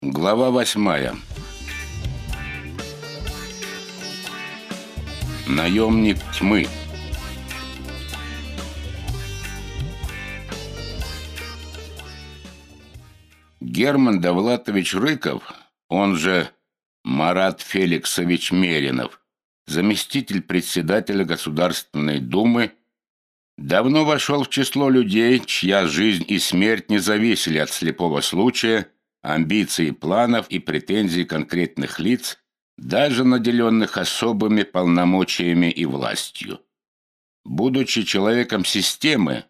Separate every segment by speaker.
Speaker 1: Глава восьмая. Наемник тьмы. Герман Довлатович Рыков, он же Марат Феликсович Меринов, заместитель председателя Государственной Думы, давно вошел в число людей, чья жизнь и смерть не зависели от слепого случая – амбиций планов и претензий конкретных лиц, даже наделенных особыми полномочиями и властью. Будучи человеком системы,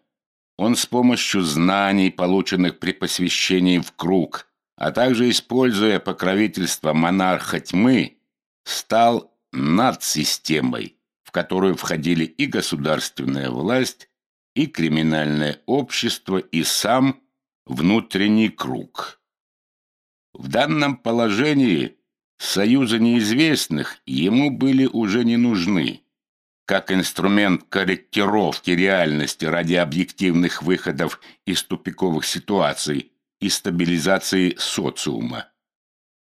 Speaker 1: он с помощью знаний, полученных при посвящении в круг, а также используя покровительство монарха тьмы, стал над системой, в которую входили и государственная власть, и криминальное общество, и сам внутренний круг. В данном положении союзы неизвестных ему были уже не нужны, как инструмент корректировки реальности ради объективных выходов из тупиковых ситуаций и стабилизации социума.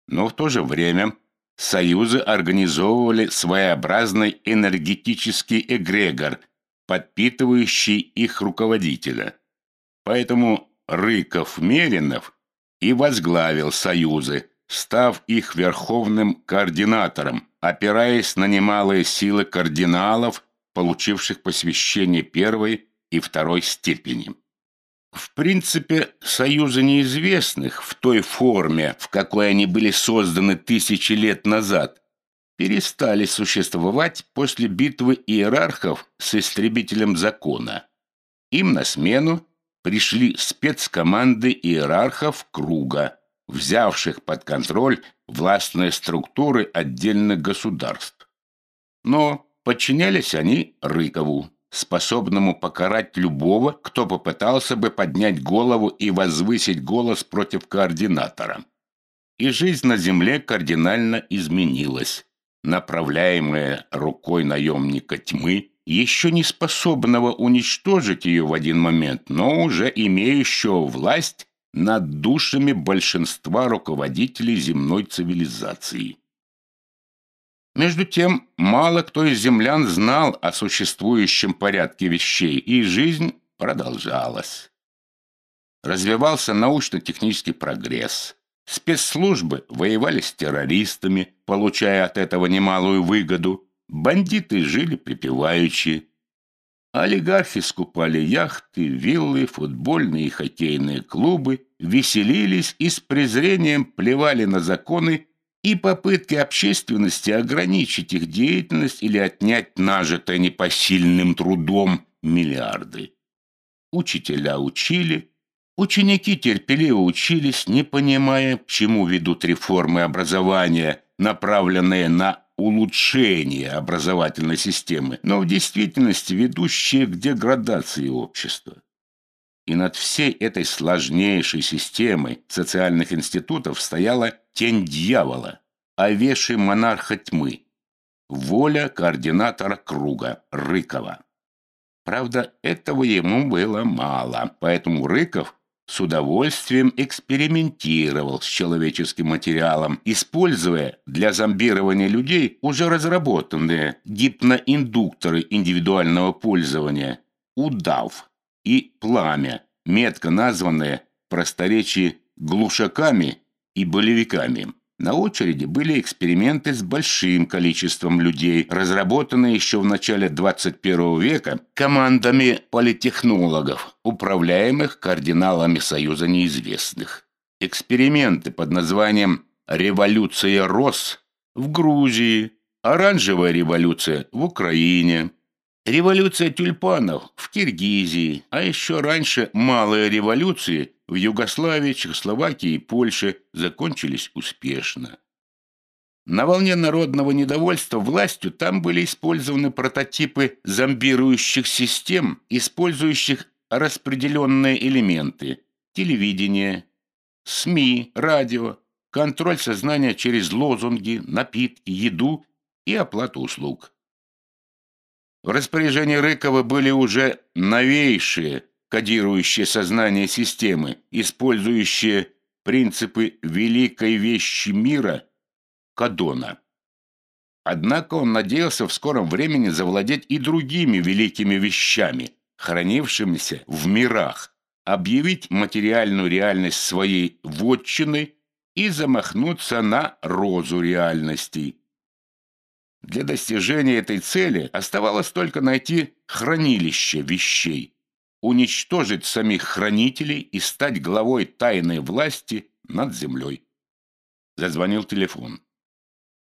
Speaker 1: Но в то же время союзы организовывали своеобразный энергетический эгрегор, подпитывающий их руководителя. Поэтому Рыков-Меринов и возглавил союзы, став их верховным координатором, опираясь на немалые силы кардиналов, получивших посвящение первой и второй степени. В принципе, союзы неизвестных в той форме, в какой они были созданы тысячи лет назад, перестали существовать после битвы иерархов с истребителем закона. Им на смену пришли спецкоманды иерархов круга, взявших под контроль властные структуры отдельных государств. Но подчинялись они Рыкову, способному покарать любого, кто попытался бы поднять голову и возвысить голос против координатора. И жизнь на земле кардинально изменилась. Направляемая рукой наемника тьмы, еще не способного уничтожить ее в один момент, но уже имеющего власть над душами большинства руководителей земной цивилизации. Между тем, мало кто из землян знал о существующем порядке вещей, и жизнь продолжалась. Развивался научно-технический прогресс. Спецслужбы воевали с террористами, получая от этого немалую выгоду. Бандиты жили припеваючи. Олигархи скупали яхты, виллы, футбольные и хоккейные клубы, веселились и с презрением плевали на законы и попытки общественности ограничить их деятельность или отнять нажитое непосильным трудом миллиарды. Учителя учили, ученики терпеливо учились, не понимая, к чему ведут реформы образования, направленные на улучшение образовательной системы, но в действительности ведущие к деградации общества. И над всей этой сложнейшей системой социальных институтов стояла тень дьявола, овеший монарха тьмы, воля координатора круга Рыкова. Правда, этого ему было мало, поэтому Рыков с удовольствием экспериментировал с человеческим материалом, используя для зомбирования людей уже разработанные гипноиндукторы индивидуального пользования «Удав» и «Пламя», метко названные просторечии глушаками и болевиками. На очереди были эксперименты с большим количеством людей, разработанные еще в начале 21 века командами политехнологов, управляемых кардиналами Союза неизвестных. Эксперименты под названием «Революция Рос» в Грузии, «Оранжевая революция» в Украине, Революция тюльпанов в Киргизии, а еще раньше малые революции в Югославии, Чехословакии и Польше закончились успешно. На волне народного недовольства властью там были использованы прототипы зомбирующих систем, использующих распределенные элементы – телевидение, СМИ, радио, контроль сознания через лозунги, напитки, еду и оплату услуг. В распоряжении Рыкова были уже новейшие кодирующие сознание системы, использующие принципы великой вещи мира Кадона. Однако он надеялся в скором времени завладеть и другими великими вещами, хранившимися в мирах, объявить материальную реальность своей вотчины и замахнуться на розу реальностей. Для достижения этой цели оставалось только найти хранилище вещей, уничтожить самих хранителей и стать главой тайной власти над землей. Зазвонил телефон.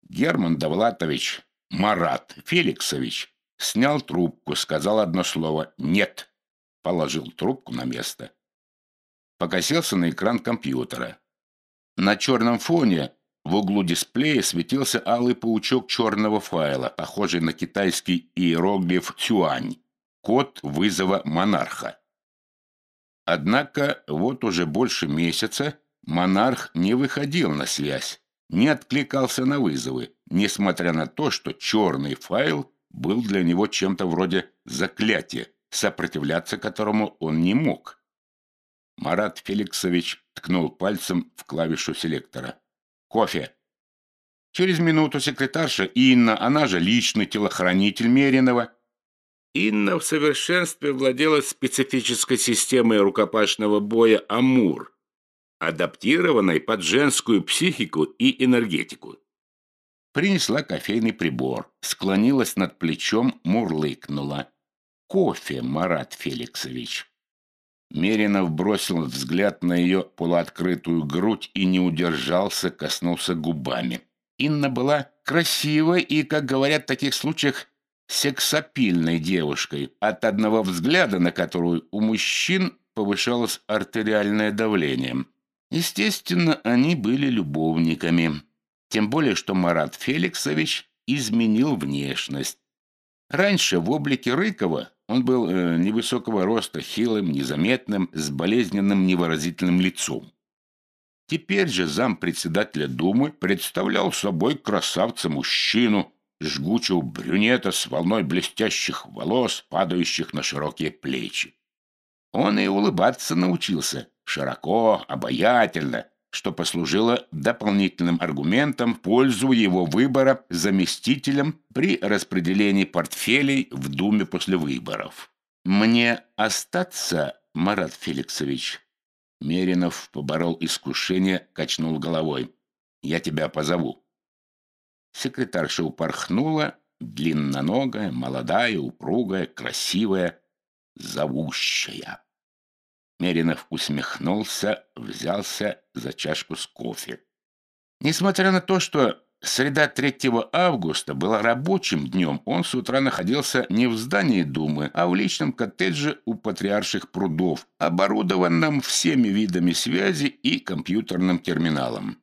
Speaker 1: Герман Довлатович Марат Феликсович снял трубку, сказал одно слово «нет», положил трубку на место. Покосился на экран компьютера. На черном фоне в углу дисплея светился алый паучок черного файла, похожий на китайский иероглиф «Цюань» — код вызова монарха. Однако вот уже больше месяца монарх не выходил на связь, не откликался на вызовы, несмотря на то, что черный файл был для него чем-то вроде заклятия, сопротивляться которому он не мог. Марат Феликсович ткнул пальцем в клавишу селектора. «Кофе!» Через минуту секретарша Инна, она же личный телохранитель Меринова. Инна в совершенстве владела специфической системой рукопашного боя «Амур», адаптированной под женскую психику и энергетику. Принесла кофейный прибор, склонилась над плечом, мурлыкнула. «Кофе, Марат Феликсович!» Меринов бросил взгляд на ее полуоткрытую грудь и не удержался, коснулся губами. Инна была красивой и, как говорят в таких случаях, сексапильной девушкой, от одного взгляда на которую у мужчин повышалось артериальное давление. Естественно, они были любовниками. Тем более, что Марат Феликсович изменил внешность. Раньше в облике Рыкова он был э, невысокого роста, хилым, незаметным, с болезненным невыразительным лицом. Теперь же зампредседателя Думы представлял собой красавца-мужчину, жгучего брюнета с волной блестящих волос, падающих на широкие плечи. Он и улыбаться научился, широко, обаятельно, что послужило дополнительным аргументом в пользу его выбора заместителем при распределении портфелей в Думе после выборов. «Мне остаться, Марат Феликсович?» Меринов поборол искушение, качнул головой. «Я тебя позову». Секретарша упорхнула, длинноногая, молодая, упругая, красивая, зовущая. Меринов усмехнулся, взялся за чашку с кофе. Несмотря на то, что среда 3 августа была рабочим днем, он с утра находился не в здании Думы, а в личном коттедже у патриарших прудов, оборудованном всеми видами связи и компьютерным терминалом.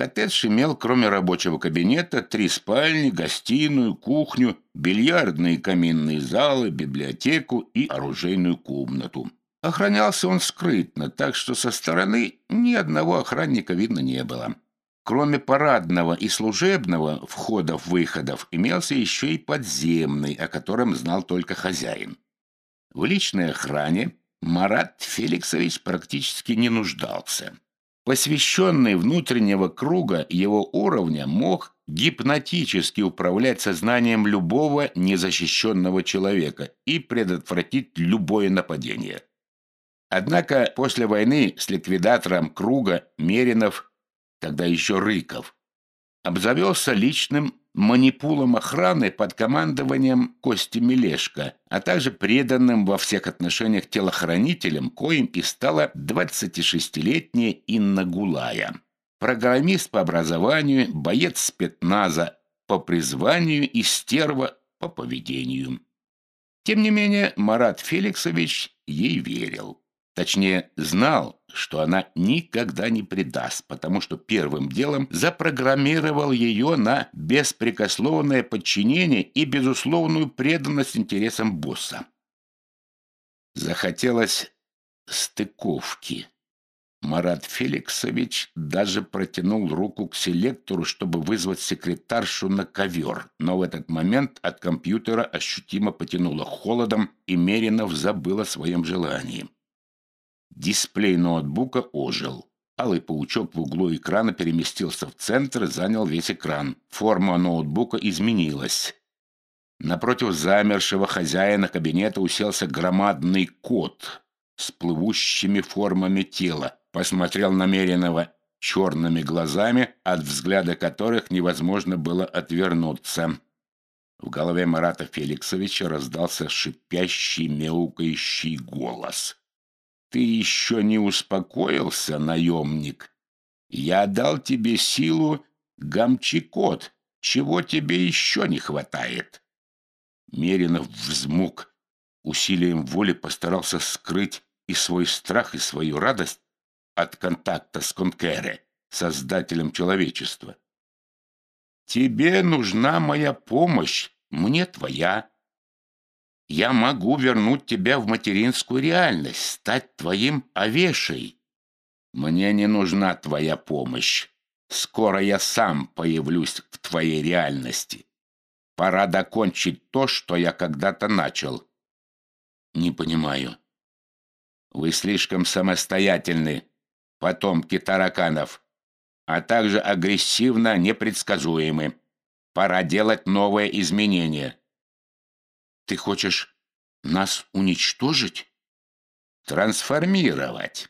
Speaker 1: Коттедж имел, кроме рабочего кабинета, три спальни, гостиную, кухню, бильярдные каминные залы, библиотеку и оружейную комнату. Охранялся он скрытно, так что со стороны ни одного охранника видно не было. Кроме парадного и служебного входов-выходов имелся еще и подземный, о котором знал только хозяин. В личной охране Марат Феликсович практически не нуждался. Посвященный внутреннего круга его уровня мог гипнотически управлять сознанием любого незащищенного человека и предотвратить любое нападение. Однако после войны с ликвидатором круга Меринов, тогда еще Рыков, обзавелся личным манипулом охраны под командованием Кости Мелешко, а также преданным во всех отношениях телохранителем, коим и стала 26-летняя Инна Гулая. Программист по образованию, боец спецназа по призванию и стерва по поведению. Тем не менее, Марат Феликсович ей верил. Точнее, знал, что она никогда не предаст, потому что первым делом запрограммировал ее на беспрекословное подчинение и безусловную преданность интересам босса. Захотелось стыковки. Марат Феликсович даже протянул руку к селектору, чтобы вызвать секретаршу на ковер, но в этот момент от компьютера ощутимо потянуло холодом, и Меринов забыл о своем желании. Дисплей ноутбука ожил. Алый паучок в углу экрана переместился в центр и занял весь экран. Форма ноутбука изменилась. Напротив замершего хозяина кабинета уселся громадный кот с плывущими формами тела. Посмотрел намеренного черными глазами, от взгляда которых невозможно было отвернуться. В голове Марата Феликсовича раздался шипящий, мяукающий голос. «Ты еще не успокоился, наемник? Я дал тебе силу, гамчикот. Чего тебе еще не хватает?» Меринов взмук. Усилием воли постарался скрыть и свой страх, и свою радость от контакта с Конкере, создателем человечества. Тебе нужна моя помощь, мне твоя. Я могу вернуть тебя в материнскую реальность, стать твоим овешей. Мне не нужна твоя помощь. Скоро я сам появлюсь в твоей реальности. Пора докончить то, что я когда-то начал. Не понимаю. Вы слишком самостоятельны, потомки тараканов а также агрессивно непредсказуемы. Пора делать новые изменения. Ты хочешь нас уничтожить? Трансформировать.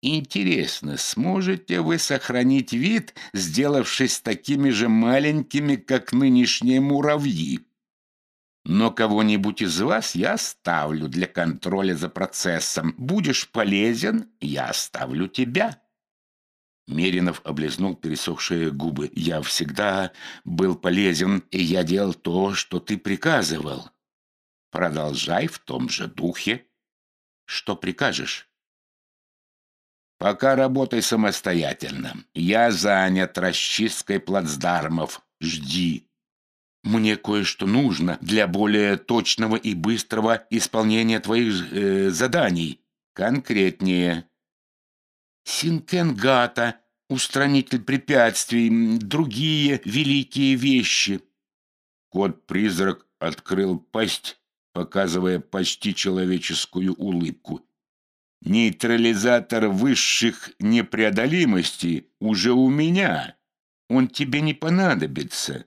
Speaker 1: Интересно, сможете вы сохранить вид, сделавшись такими же маленькими, как нынешние муравьи? Но кого-нибудь из вас я оставлю для контроля за процессом. Будешь полезен, я оставлю тебя. Меринов облизнул пересохшие губы. «Я всегда был полезен, и я делал то, что ты приказывал. Продолжай в том же духе. Что прикажешь?» «Пока работай самостоятельно. Я занят расчисткой плацдармов. Жди. Мне кое-что нужно для более точного и быстрого исполнения твоих э, заданий. Конкретнее». Синкенгата, устранитель препятствий, другие великие вещи. Кот-призрак открыл пасть, показывая почти человеческую улыбку. Нейтрализатор высших непреодолимостей уже у меня. Он тебе не понадобится.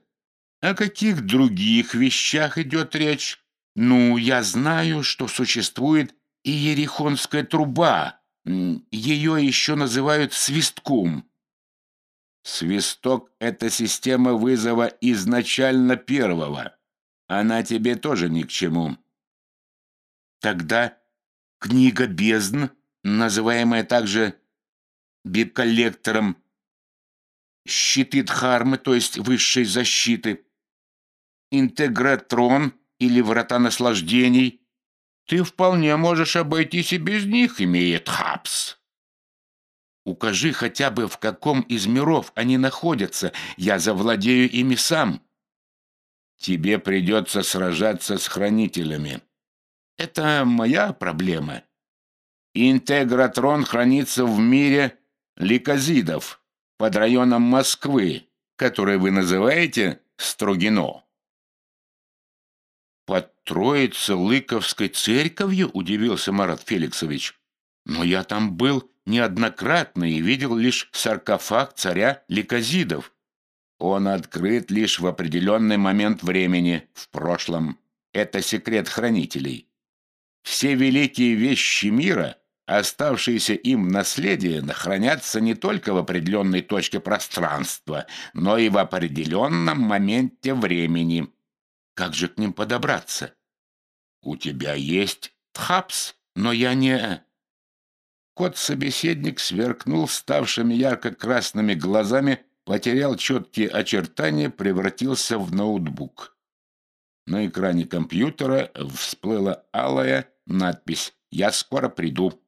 Speaker 1: О каких других вещах идет речь? Ну, я знаю, что существует и Ерихонская труба, ее еще называют свистком. Свисток — это система вызова изначально первого. Она тебе тоже ни к чему. Тогда книга бездн, называемая также бибколлектором, щиты Дхармы, то есть высшей защиты, интегратрон или врата наслаждений — ты вполне можешь обойтись и без них, имея Тхапс. Укажи хотя бы, в каком из миров они находятся. Я завладею ими сам. Тебе придется сражаться с хранителями. Это моя проблема. Интегратрон хранится в мире ликазидов под районом Москвы, который вы называете Строгино. Под Троице-Лыковской церковью?» – удивился Марат Феликсович. «Но я там был неоднократно и видел лишь саркофаг царя Ликазидов. Он открыт лишь в определенный момент времени, в прошлом. Это секрет хранителей. Все великие вещи мира, оставшиеся им в наследие, хранятся не только в определенной точке пространства, но и в определенном моменте времени». Как же к ним подобраться? У тебя есть тхапс, но я не... Кот-собеседник сверкнул ставшими ярко-красными глазами, потерял четкие очертания, превратился в ноутбук. На экране компьютера всплыла алая надпись «Я скоро приду».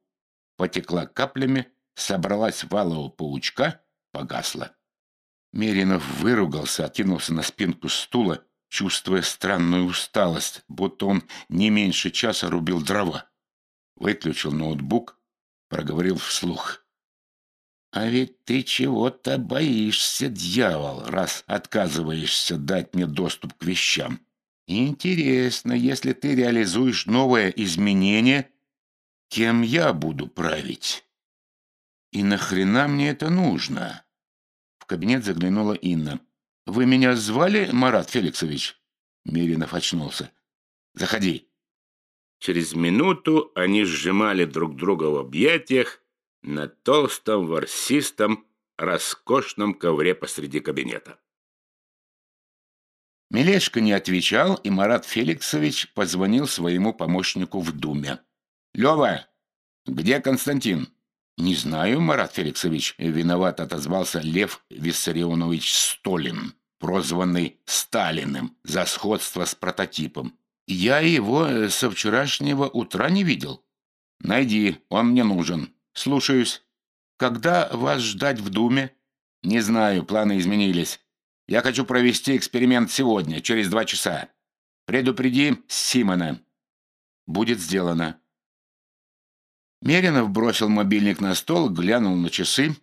Speaker 1: Потекла каплями, собралась валого паучка, погасла. Меринов выругался, откинулся на спинку стула, чувствуя странную усталость, будто он не меньше часа рубил дрова. Выключил ноутбук, проговорил вслух. «А ведь ты чего-то боишься, дьявол, раз отказываешься дать мне доступ к вещам. Интересно, если ты реализуешь новое изменение, кем я буду править?» И нахрена мне это нужно? В кабинет заглянула Инна. «Вы меня звали, Марат Феликсович?» Меринов очнулся. «Заходи».
Speaker 2: Через минуту они сжимали друг друга в объятиях на толстом, ворсистом, роскошном ковре посреди кабинета.
Speaker 1: Мелешка не отвечал, и Марат Феликсович позвонил своему помощнику в Думе. «Лева, где Константин?» «Не знаю, Марат Феликсович», — виноват отозвался Лев Виссарионович Столин, прозванный Сталиным за сходство с прототипом. «Я его э, со вчерашнего утра не видел». «Найди, он мне нужен. Слушаюсь. Когда вас ждать в Думе?» «Не знаю, планы изменились. Я хочу провести эксперимент сегодня, через два часа. Предупреди Симона». «Будет сделано». Меринов бросил мобильник на стол, глянул на часы.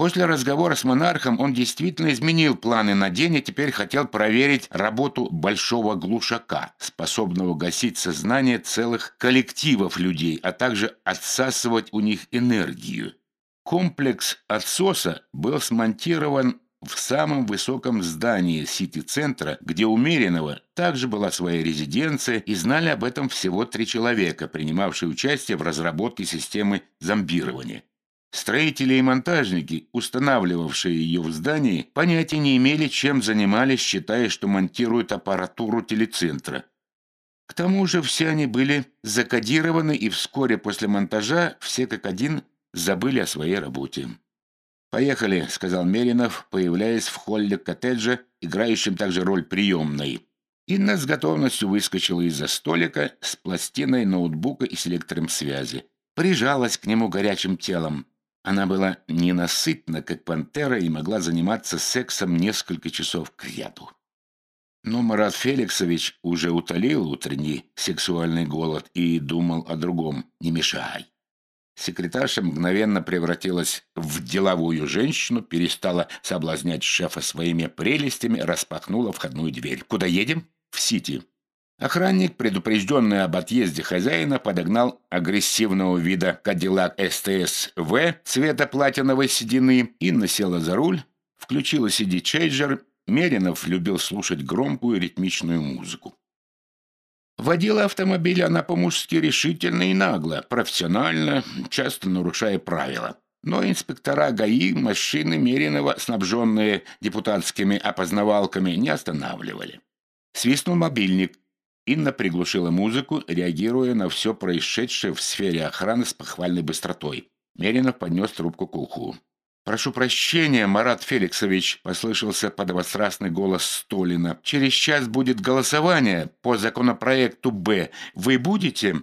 Speaker 1: После разговора с монархом он действительно изменил планы на день и теперь хотел проверить работу большого глушака, способного гасить сознание целых коллективов людей, а также отсасывать у них энергию. Комплекс отсоса был смонтирован в самом высоком здании Сити-центра, где у Меринова также была своя резиденция, и знали об этом всего три человека, принимавшие участие в разработке системы зомбирования. Строители и монтажники, устанавливавшие ее в здании, понятия не имели, чем занимались, считая, что монтируют аппаратуру телецентра. К тому же все они были закодированы, и вскоре после монтажа все как один забыли о своей работе. «Поехали», — сказал Меринов, появляясь в холле коттеджа, играющем также роль приемной. Инна с готовностью выскочила из-за столика с пластиной ноутбука и селектором связи. Прижалась к нему горячим телом. Она была ненасытна, как пантера, и могла заниматься сексом несколько часов к ряду. Но Марат Феликсович уже утолил утренний сексуальный голод и думал о другом. «Не мешай». Секретарша мгновенно превратилась в деловую женщину, перестала соблазнять шефа своими прелестями, распахнула входную дверь. «Куда едем?» «В Сити». Охранник, предупрежденный об отъезде хозяина, подогнал агрессивного вида Кадиллак СТС-В цвета платиновой седины и насела за руль, включила CD-чейджер. Меринов любил слушать громкую ритмичную музыку. Водила автомобиль она по-мужски решительно и нагло, профессионально, часто нарушая правила. Но инспектора ГАИ машины Меринова, снабженные депутатскими опознавалками, не останавливали. Свистнул мобильник. Инна приглушила музыку, реагируя на все происшедшее в сфере охраны с похвальной быстротой. Меринов поднес трубку к уху. «Прошу прощения, Марат Феликсович», — послышался подобострастный голос Столина. «Через час будет голосование по законопроекту «Б». Вы будете?»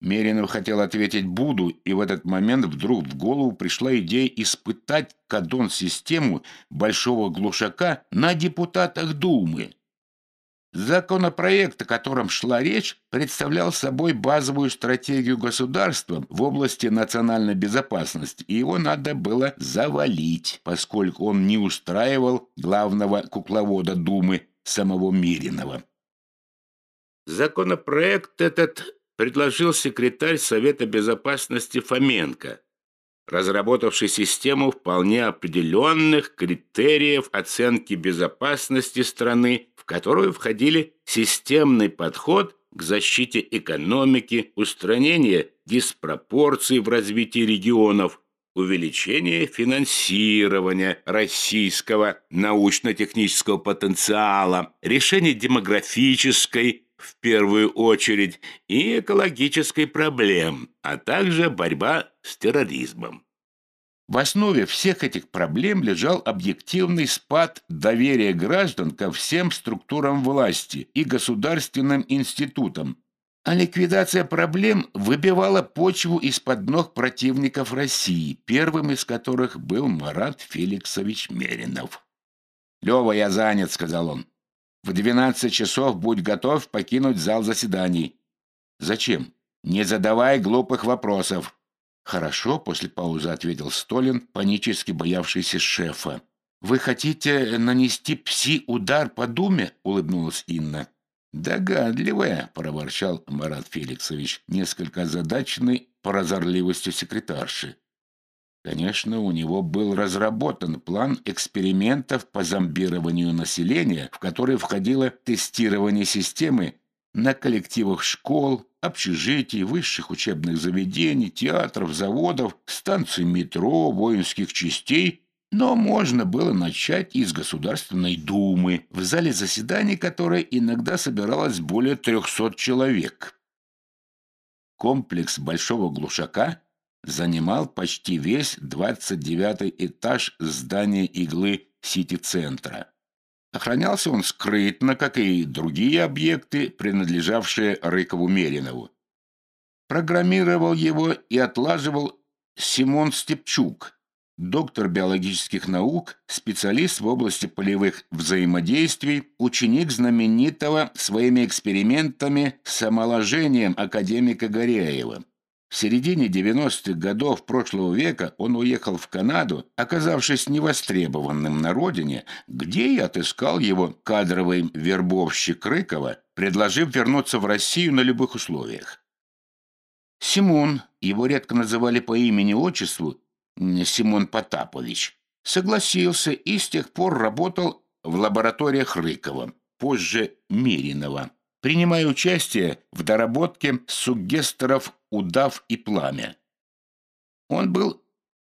Speaker 1: Меринов хотел ответить «буду», и в этот момент вдруг в голову пришла идея испытать кадон-систему большого глушака на депутатах Думы. Законопроект, о котором шла речь, представлял собой базовую стратегию государства в области национальной безопасности, и его надо было завалить, поскольку он не устраивал главного кукловода Думы, самого Миринова.
Speaker 2: Законопроект этот предложил секретарь Совета Безопасности Фоменко, разработавший систему вполне определенных критериев оценки безопасности страны, в которую входили системный подход к защите экономики, устранение диспропорций в развитии регионов, увеличение финансирования российского научно-технического потенциала, решение демографической, в первую очередь, и экологической проблем, а также борьба с терроризмом.
Speaker 1: В основе всех этих проблем лежал объективный спад доверия граждан ко всем структурам власти и государственным институтам, а ликвидация проблем выбивала почву из-под ног противников России, первым из которых был Марат Феликсович Меринов. «Лева, я занят», — сказал он. В двенадцать часов будь готов покинуть зал заседаний. Зачем? Не задавай глупых вопросов. Хорошо, после паузы ответил Столин, панически боявшийся шефа. Вы хотите нанести пси-удар по думе? улыбнулась Инна. «Догадливая», — проворчал Марат Феликсович, несколько озадаченный прозорливостью секретарши. Конечно, у него был разработан план экспериментов по зомбированию населения, в который входило тестирование системы на коллективах школ, общежитий, высших учебных заведений, театров, заводов, станций метро, воинских частей, но можно было начать из Государственной Думы, в зале заседаний которой иногда собиралось более 300 человек. Комплекс Большого Глушака занимал почти весь 29 этаж здания иглы Сити-центра. Охранялся он скрытно, как и другие объекты, принадлежавшие Рыкову-Меринову. Программировал его и отлаживал Симон Степчук, доктор биологических наук, специалист в области полевых взаимодействий, ученик знаменитого своими экспериментами с омоложением академика Горяева. В середине 90-х годов прошлого века он уехал в Канаду, оказавшись невостребованным на родине, где и отыскал его кадровый вербовщик Рыкова, предложив вернуться в Россию на любых условиях. Симон, его редко называли по имени-отчеству, Симон Потапович, согласился и с тех пор работал в лабораториях Рыкова, позже Миринова принимая участие в доработке суггестеров «Удав» и «Пламя». Он был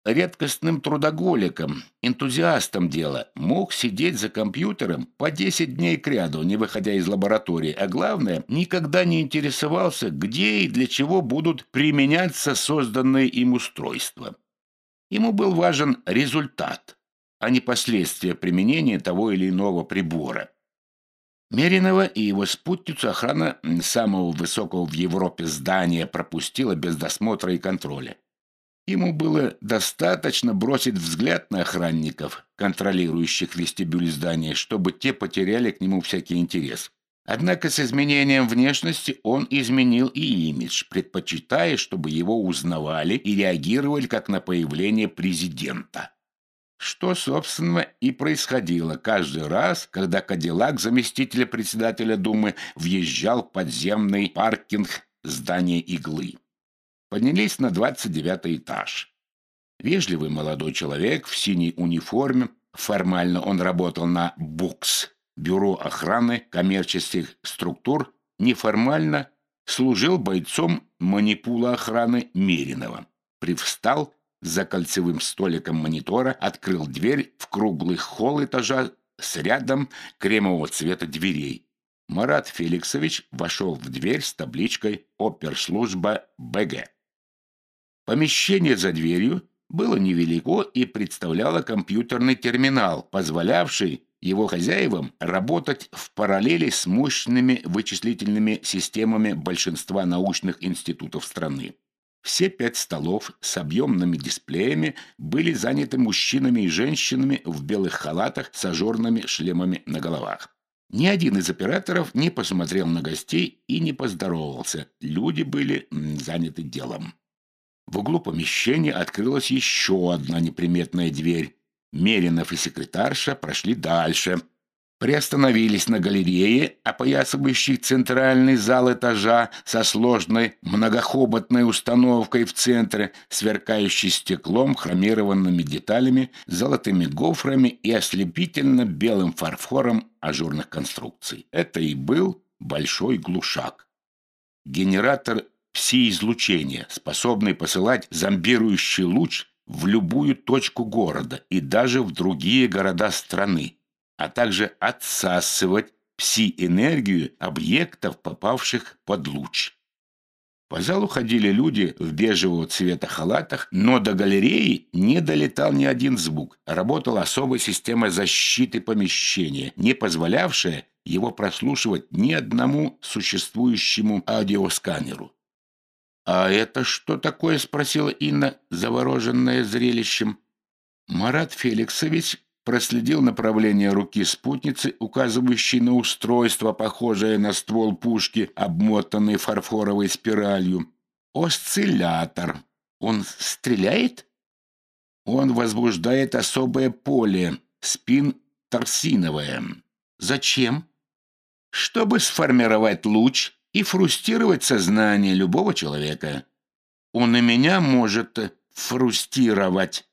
Speaker 1: редкостным трудоголиком, энтузиастом дела, мог сидеть за компьютером по 10 дней кряду, не выходя из лаборатории, а главное, никогда не интересовался, где и для чего будут применяться созданные им устройства. Ему был важен результат, а не последствия применения того или иного прибора. Меринова и его спутницу охрана самого высокого в Европе здания пропустила без досмотра и контроля. Ему было достаточно бросить взгляд на охранников, контролирующих вестибюль здания, чтобы те потеряли к нему всякий интерес. Однако с изменением внешности он изменил и имидж, предпочитая, чтобы его узнавали и реагировали как на появление президента. Что, собственно, и происходило каждый раз, когда Кадиллак заместителя председателя Думы въезжал в подземный паркинг здания иглы. Поднялись на 29 этаж. Вежливый молодой человек в синей униформе, формально он работал на БУКС, Бюро охраны коммерческих структур, неформально служил бойцом манипула охраны Меринова. Привстал за кольцевым столиком монитора открыл дверь в круглый холл этажа с рядом кремового цвета дверей. Марат Феликсович вошел в дверь с табличкой «Оперслужба БГ». Помещение за дверью было невелико и представляло компьютерный терминал, позволявший его хозяевам работать в параллели с мощными вычислительными системами большинства научных институтов страны. Все пять столов с объемными дисплеями были заняты мужчинами и женщинами в белых халатах с ажурными шлемами на головах. Ни один из операторов не посмотрел на гостей и не поздоровался. Люди были заняты делом. В углу помещения открылась еще одна неприметная дверь. Меринов и секретарша прошли дальше – приостановились на галерее, опоясывающей центральный зал этажа со сложной многохоботной установкой в центре, сверкающей стеклом, хромированными деталями, золотыми гофрами и ослепительно белым фарфором ажурных конструкций. Это и был большой глушак. Генератор пси-излучения, способный посылать зомбирующий луч в любую точку города и даже в другие города страны, а также отсасывать пси-энергию объектов, попавших под луч. По залу ходили люди в бежевого цвета халатах, но до галереи не долетал ни один звук. Работала особая система защиты помещения, не позволявшая его прослушивать ни одному существующему аудиосканеру. «А это что такое?» – спросила Инна, завороженная зрелищем. Марат Феликсович проследил направление руки спутницы, указывающей на устройство, похожее на ствол пушки, обмотанный фарфоровой спиралью. «Осциллятор. Он стреляет?» «Он возбуждает особое поле, спин торсиновое. Зачем?» «Чтобы сформировать луч и фрустировать сознание любого человека. Он и меня может фрустировать.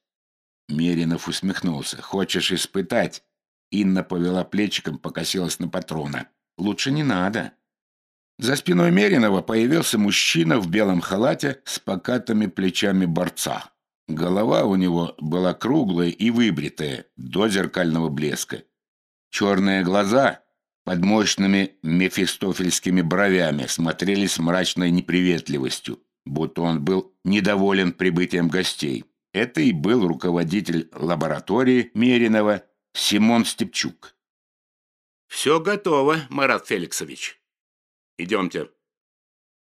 Speaker 1: Меринов усмехнулся. «Хочешь испытать?» Инна повела плечиком, покосилась на патрона. «Лучше не надо». За спиной Меринова появился мужчина в белом халате с покатыми плечами борца. Голова у него была круглая и выбритая, до зеркального блеска. Черные глаза под мощными мефистофельскими бровями смотрели с мрачной неприветливостью, будто он был недоволен прибытием гостей. Это и был руководитель лаборатории Меринова Симон Степчук.
Speaker 2: «Все готово, Марат Феликсович. Идемте».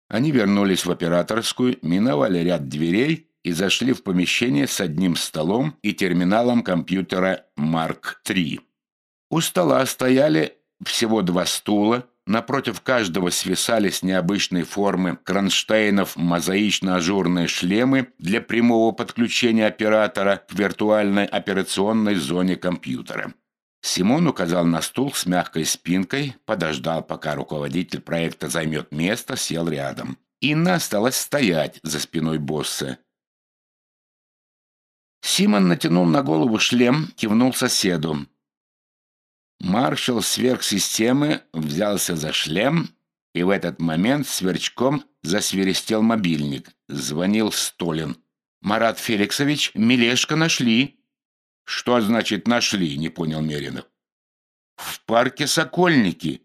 Speaker 1: Они вернулись в операторскую, миновали ряд дверей и зашли в помещение с одним столом и терминалом компьютера Марк III. У стола стояли всего два стула, напротив каждого свисали с необычной формы кронштейнов мозаично-ажурные шлемы для прямого подключения оператора к виртуальной операционной зоне компьютера. Симон указал на стул с мягкой спинкой, подождал, пока руководитель проекта займет место, сел рядом. Инна осталась стоять за спиной босса. Симон натянул на голову шлем, кивнул соседу. Маршал сверхсистемы взялся за шлем, и в этот момент сверчком засверестел мобильник. Звонил Столин. «Марат Феликсович, Мелешка нашли». «Что значит «нашли»?» — не понял Меринов. «В парке Сокольники.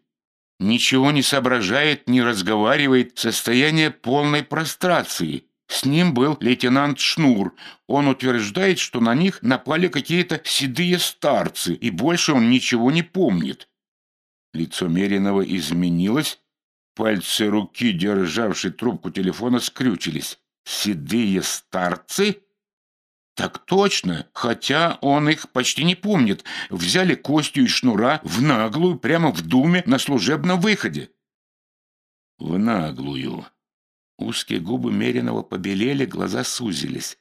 Speaker 1: Ничего не соображает, не разговаривает. Состояние полной прострации. С ним был лейтенант Шнур. Он утверждает, что на них напали какие-то седые старцы, и больше он ничего не помнит. Лицо Меринова изменилось, пальцы руки, державшей трубку телефона, скрючились. «Седые старцы?» «Так точно, хотя он их почти не помнит. Взяли Костю и Шнура в наглую, прямо в Думе, на служебном выходе». «В наглую», Узкие губы Меринова побелели, глаза сузились.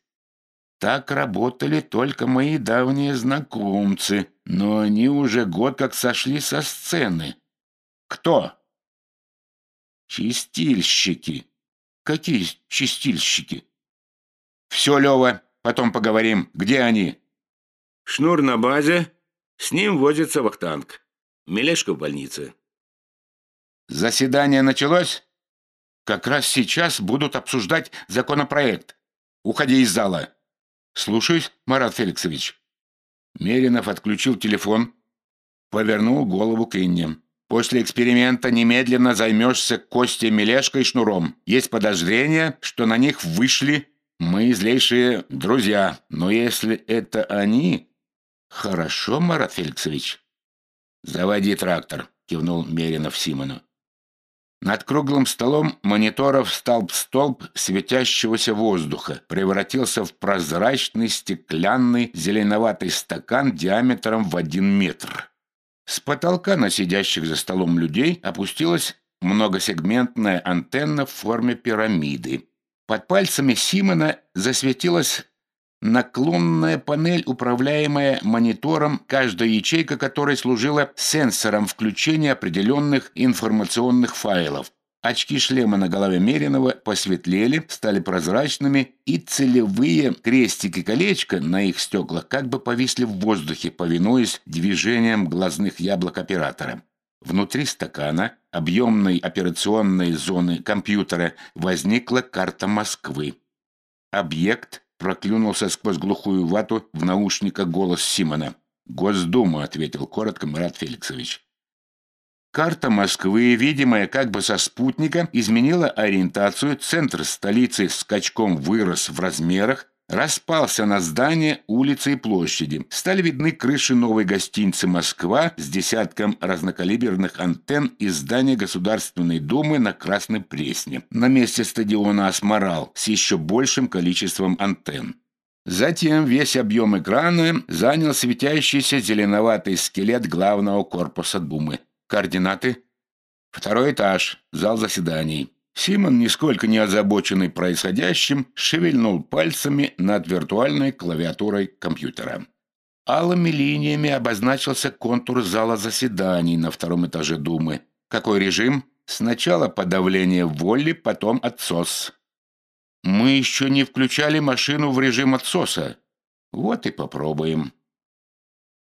Speaker 1: Так работали только мои давние знакомцы, но они уже год как сошли со сцены. Кто? Чистильщики. Какие чистильщики? Все, Лева, потом поговорим. Где они?
Speaker 2: Шнур на базе. С ним возится вахтанг. Мелешка в больнице.
Speaker 1: Заседание началось? Как раз сейчас будут обсуждать законопроект. Уходи из зала. Слушаюсь, Марат Феликсович. Меринов отключил телефон, повернул голову к Инне. После эксперимента немедленно займешься Костей Мелешкой и Шнуром. Есть подозрение, что на них вышли мы злейшие друзья. Но если это они... Хорошо, Марат Феликсович. Заводи трактор, кивнул Меринов Симону. Над круглым столом мониторов столб-столб светящегося воздуха превратился в прозрачный стеклянный зеленоватый стакан диаметром в один метр. С потолка на сидящих за столом людей опустилась многосегментная антенна в форме пирамиды. Под пальцами Симона засветилась Наклонная панель, управляемая монитором, каждая ячейка которой служила сенсором включения определенных информационных файлов. Очки шлема на голове Меринова посветлели, стали прозрачными, и целевые крестики-колечко на их стеклах как бы повисли в воздухе, повинуясь движениям глазных яблок оператора. Внутри стакана, объемной операционной зоны компьютера, возникла карта Москвы. Объект Проклюнулся сквозь глухую вату в наушниках голос Симона. «Госдума», — ответил коротко Марат Феликсович. Карта Москвы, видимая как бы со спутника, изменила ориентацию, центр столицы скачком вырос в размерах, Распался на здания, улицы и площади. Стали видны крыши новой гостиницы «Москва» с десятком разнокалиберных антенн и здания Государственной Думы на Красной Пресне. На месте стадиона «Осморал» с еще большим количеством антенн. Затем весь объем экрана занял светящийся зеленоватый скелет главного корпуса Думы. Координаты? Второй этаж, зал заседаний. Симон, нисколько не озабоченный происходящим, шевельнул пальцами над виртуальной клавиатурой компьютера. Алыми линиями обозначился контур зала заседаний на втором этаже Думы. Какой режим? Сначала подавление воли, потом отсос. Мы еще не включали машину в режим отсоса. Вот и попробуем.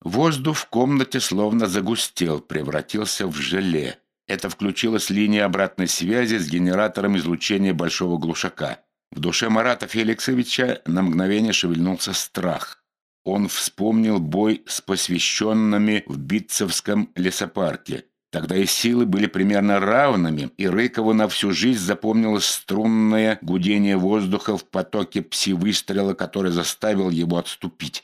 Speaker 1: Воздух в комнате словно загустел, превратился в желе. Это включилась линия обратной связи с генератором излучения большого глушака. В душе Марата Феликсовича на мгновение шевельнулся страх. Он вспомнил бой с посвященными в Битцевском лесопарке. Тогда и силы были примерно равными, и Рыкову на всю жизнь запомнилось струнное гудение воздуха в потоке пси-выстрела, который заставил его отступить.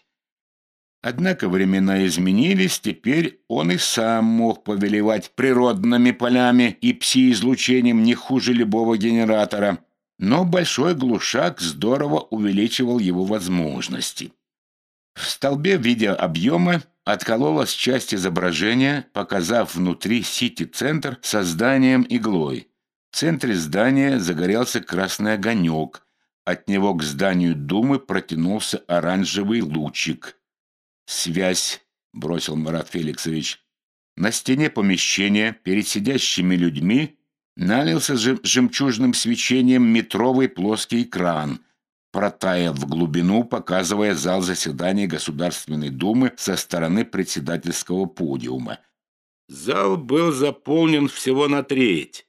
Speaker 1: Однако времена изменились, теперь он и сам мог повелевать природными полями и пси-излучением не хуже любого генератора. Но большой глушак здорово увеличивал его возможности. В столбе видеообъема откололась часть изображения, показав внутри сити-центр со зданием иглой. В центре здания загорелся красный огонек. От него к зданию Думы протянулся оранжевый лучик. «Связь», — бросил Марат Феликсович. На стене помещения перед сидящими людьми налился жемчужным свечением метровый плоский экран — протаял в глубину, показывая зал заседаний Государственной Думы со стороны председательского подиума.
Speaker 2: Зал был заполнен всего на треть.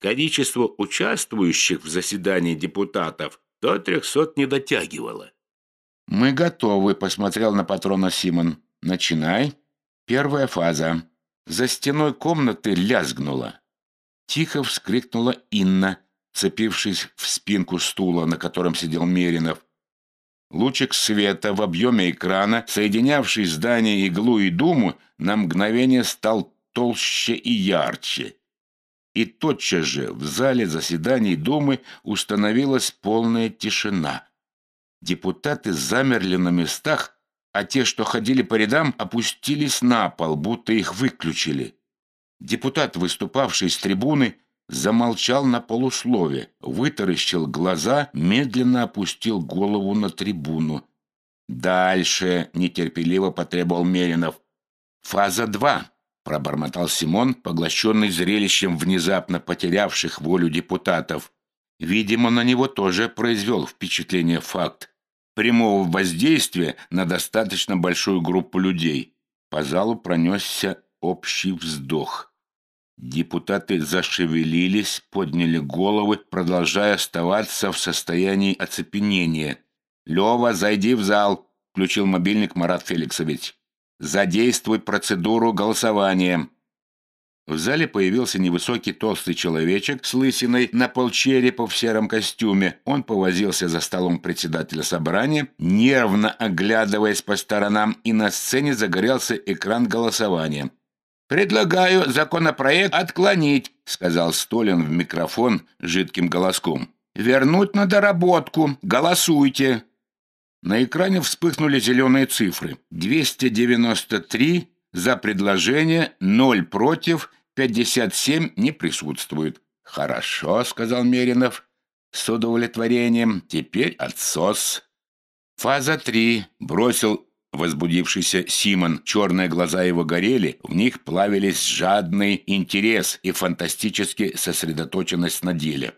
Speaker 2: Количество участвующих в заседании депутатов до трехсот не дотягивало.
Speaker 1: «Мы готовы», — посмотрел на патрона Симон. «Начинай. Первая фаза». За стеной комнаты лязгнуло. Тихо вскрикнула Инна, цепившись в спинку стула, на котором сидел Меринов. Лучик света в объеме экрана, соединявший здание иглу и думу, на мгновение стал толще и ярче. И тотчас же в зале заседаний Думы установилась полная тишина. Депутаты замерли на местах, а те, что ходили по рядам, опустились на пол, будто их выключили. Депутат, выступавший с трибуны, замолчал на полуслове, вытаращил глаза, медленно опустил голову на трибуну. «Дальше!» — нетерпеливо потребовал Меринов. «Фаза два!» — пробормотал Симон, поглощенный зрелищем внезапно потерявших волю депутатов. Видимо, на него тоже произвел впечатление факт прямого воздействия на достаточно большую группу людей. По залу пронесся общий вздох. Депутаты зашевелились, подняли головы, продолжая оставаться в состоянии оцепенения. «Лева, зайди в зал», — включил мобильник Марат Феликсович. «Задействуй процедуру голосования». В зале появился невысокий толстый человечек с лысиной на полчерепа в сером костюме. Он повозился за столом председателя собрания, нервно оглядываясь по сторонам, и на сцене загорелся экран голосования. «Предлагаю законопроект отклонить», — сказал Столин в микрофон жидким голоском. «Вернуть на доработку. Голосуйте». На экране вспыхнули зеленые цифры. 293 за предложение, 0 против, 57 не присутствует. «Хорошо», — сказал Меринов с удовлетворением. «Теперь отсос». Фаза 3 бросил Возбудившийся Симон, черные глаза его горели, в них плавились жадный интерес и фантастически сосредоточенность на деле.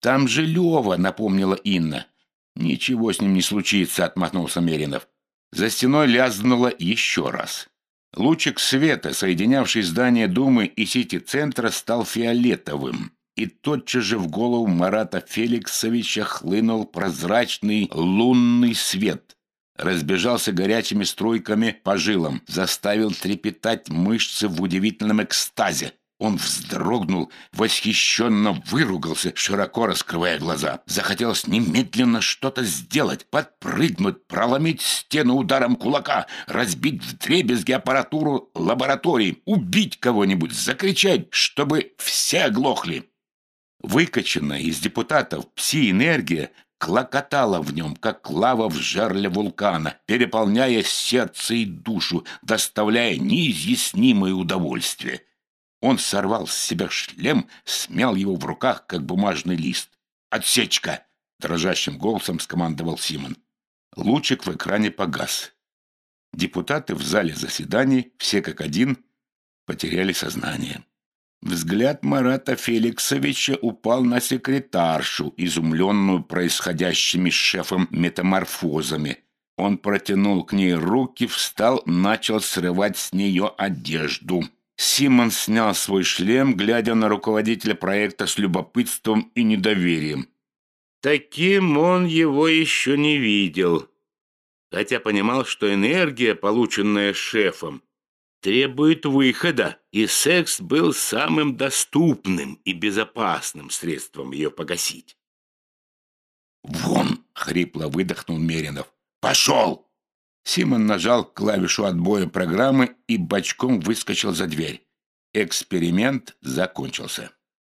Speaker 1: «Там же Лева», — напомнила Инна. «Ничего с ним не случится», — отмахнулся Меринов. За стеной лязгнуло еще раз. Лучик света, соединявший здание Думы и сити-центра, стал фиолетовым. И тотчас же в голову Марата Феликсовича хлынул прозрачный лунный свет — разбежался горячими струйками по жилам, заставил трепетать мышцы в удивительном экстазе. Он вздрогнул, восхищенно выругался, широко раскрывая глаза. Захотелось немедленно что-то сделать, подпрыгнуть, проломить стену ударом кулака, разбить вдребезги аппаратуру лаборатории, убить кого-нибудь, закричать, чтобы все оглохли. Выкачанная из депутатов пси-энергия клокотала в нем, как лава в жерле вулкана, переполняя сердце и душу, доставляя неизъяснимое удовольствие. Он сорвал с себя шлем, смял его в руках, как бумажный лист. «Отсечка!» — дрожащим голосом скомандовал Симон. Лучик в экране погас. Депутаты в зале заседаний, все как один, потеряли сознание. Взгляд Марата Феликсовича упал на секретаршу, изумленную происходящими с шефом метаморфозами. Он протянул к ней руки, встал, начал срывать с нее одежду. Симон снял свой шлем, глядя на руководителя проекта с любопытством и недоверием.
Speaker 2: Таким он его еще не видел, хотя понимал, что энергия, полученная шефом, требует выхода, и секс был самым доступным и безопасным средством ее погасить.
Speaker 1: «Вон!» — хрипло выдохнул Меринов. «Пошел!» Симон нажал клавишу отбоя программы и бочком выскочил за дверь. Эксперимент закончился.